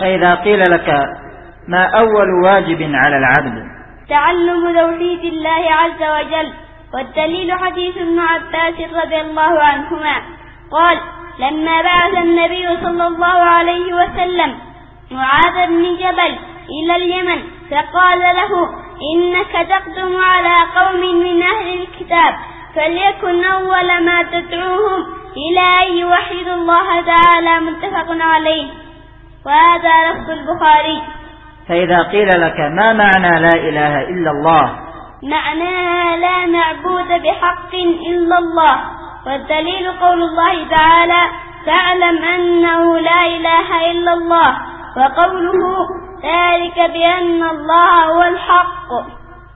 فإذا قيل لك ما أول واجب على العبد؟ تعلم توحيد الله عز وجل والدليل حديث ابن عباس رضي الله عنهما. قال لما بعث النبي صلى الله عليه وسلم معاذ بن جبل إلى اليمن فقال له إنك تقدم على قوم من أهل الكتاب فليكن أول ما تدعوهم إلى أن يوحدوا الله تعالى متفق عليه. وهذا لفظ البخاري. فإذا قيل لك ما معنى لا إله إلا الله؟ معناها لا معبود بحق إلا الله. والدليل قول الله تعالى فاعلم أنه لا إله إلا الله. وقوله ذلك بأن الله هو الحق.